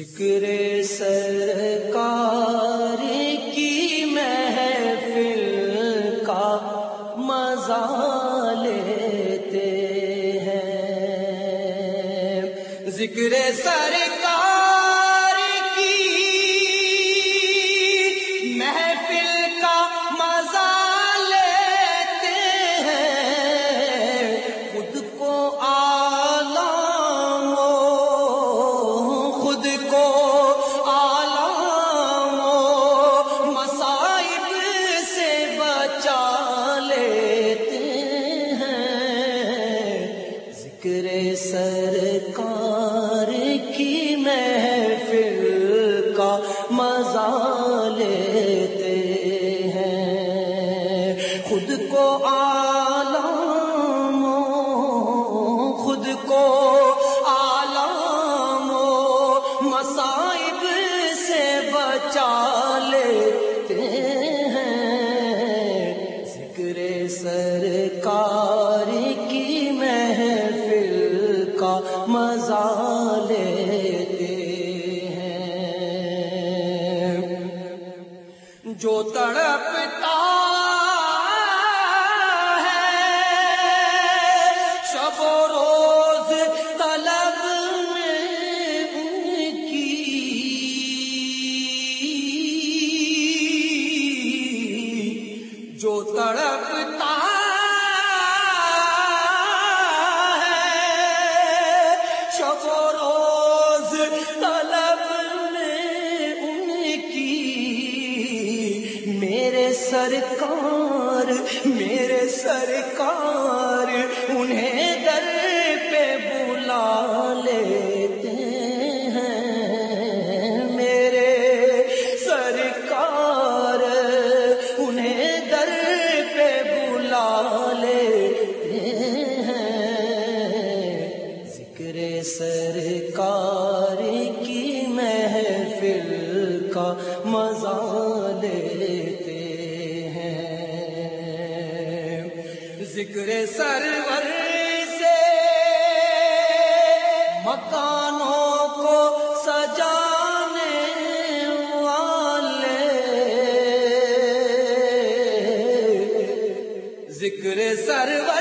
ذکر سرکار کی محفل کا مزہ لیتے ہیں۔ ذکر سرکار سرکار، میرے سرکار، انہیں در پہ بلا لیتے ہیں۔ میرے سرکار، انہیں در پہ بلا لیتے ہیں۔ ذکر سرکار کی محفل کا مزہ لیتے ذکر سرور سے مکانوں کو سجانے والے۔ ذکر سرور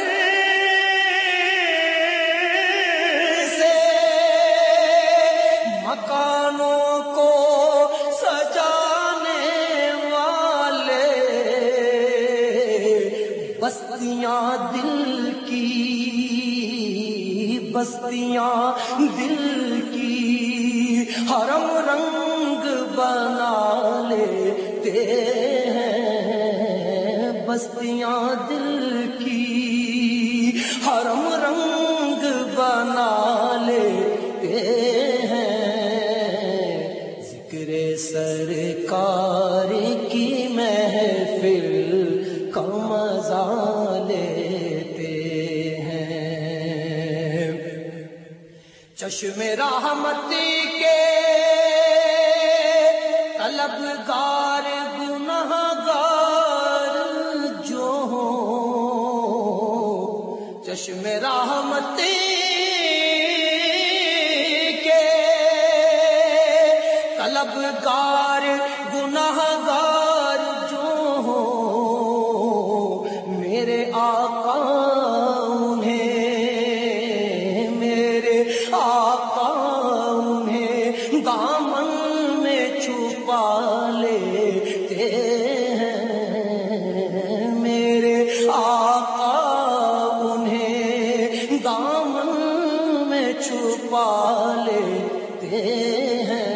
بستیاں دل کی، حرم رنگ بنا لیتے ہیں۔ بستیاں دل کی، حرم رنگ بنا لیتے ہیں۔ ذکر سرکار کی محفل کا مزہ لیتے چشم رحمت کے طلبگار گنہگار جو ہوں چشم رحمت کے طلبگار لیتے ہیں۔ میرے آقا انہیں دامن میں چھپا لیتے ہیں۔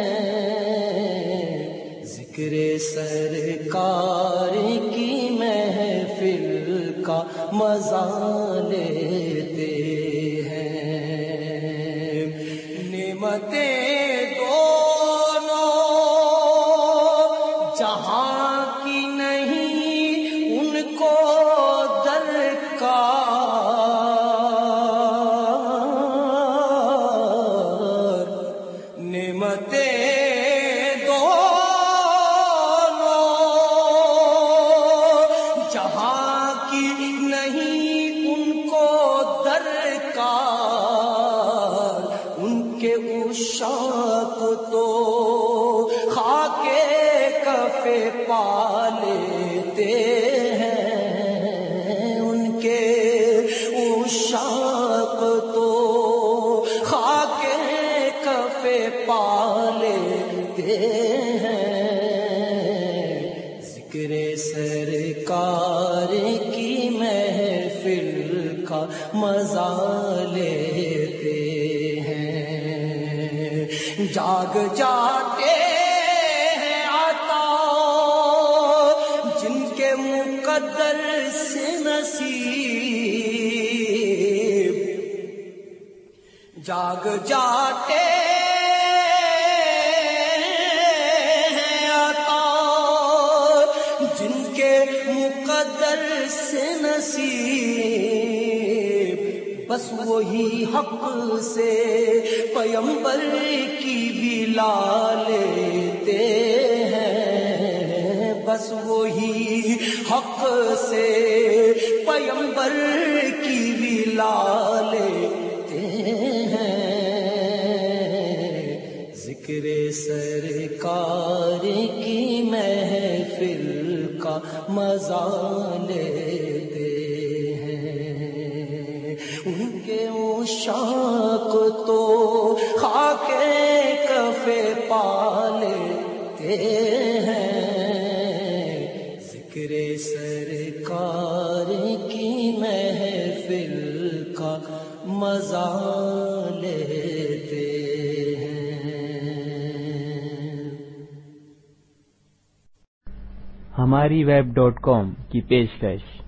ذکر سرکار کی محفل کا مزہ لیتے ہیں۔ نعمتیں نہیں ان کے اشاک تو خاک کفے پالتے ہیں۔ ان کے اشاک تو خاک کفے پالتے ہیں۔ ذکر سرکار کی محفل کا مزہ لیتے ہیں۔ جاگ جاتے ہیں آتا، جن کے مقدر سے نصیب۔ جاگ جاتے جن کے مقدر سے نصیب۔ بس وہی حق سے پیمبر کی بھی لا لیتے ہیں۔ بس وہی حق سے پیمبر کی بھی لا لیتے ہیں۔ ذکر سرکار کی محفل کا مزہ لیتے شاک تو خاک کفے پالتے ہیں۔ ذکر سرکار کی محفل کا مزہ لیتے ہیں۔ ہماری ویب ڈاٹ کام کی پیشکش۔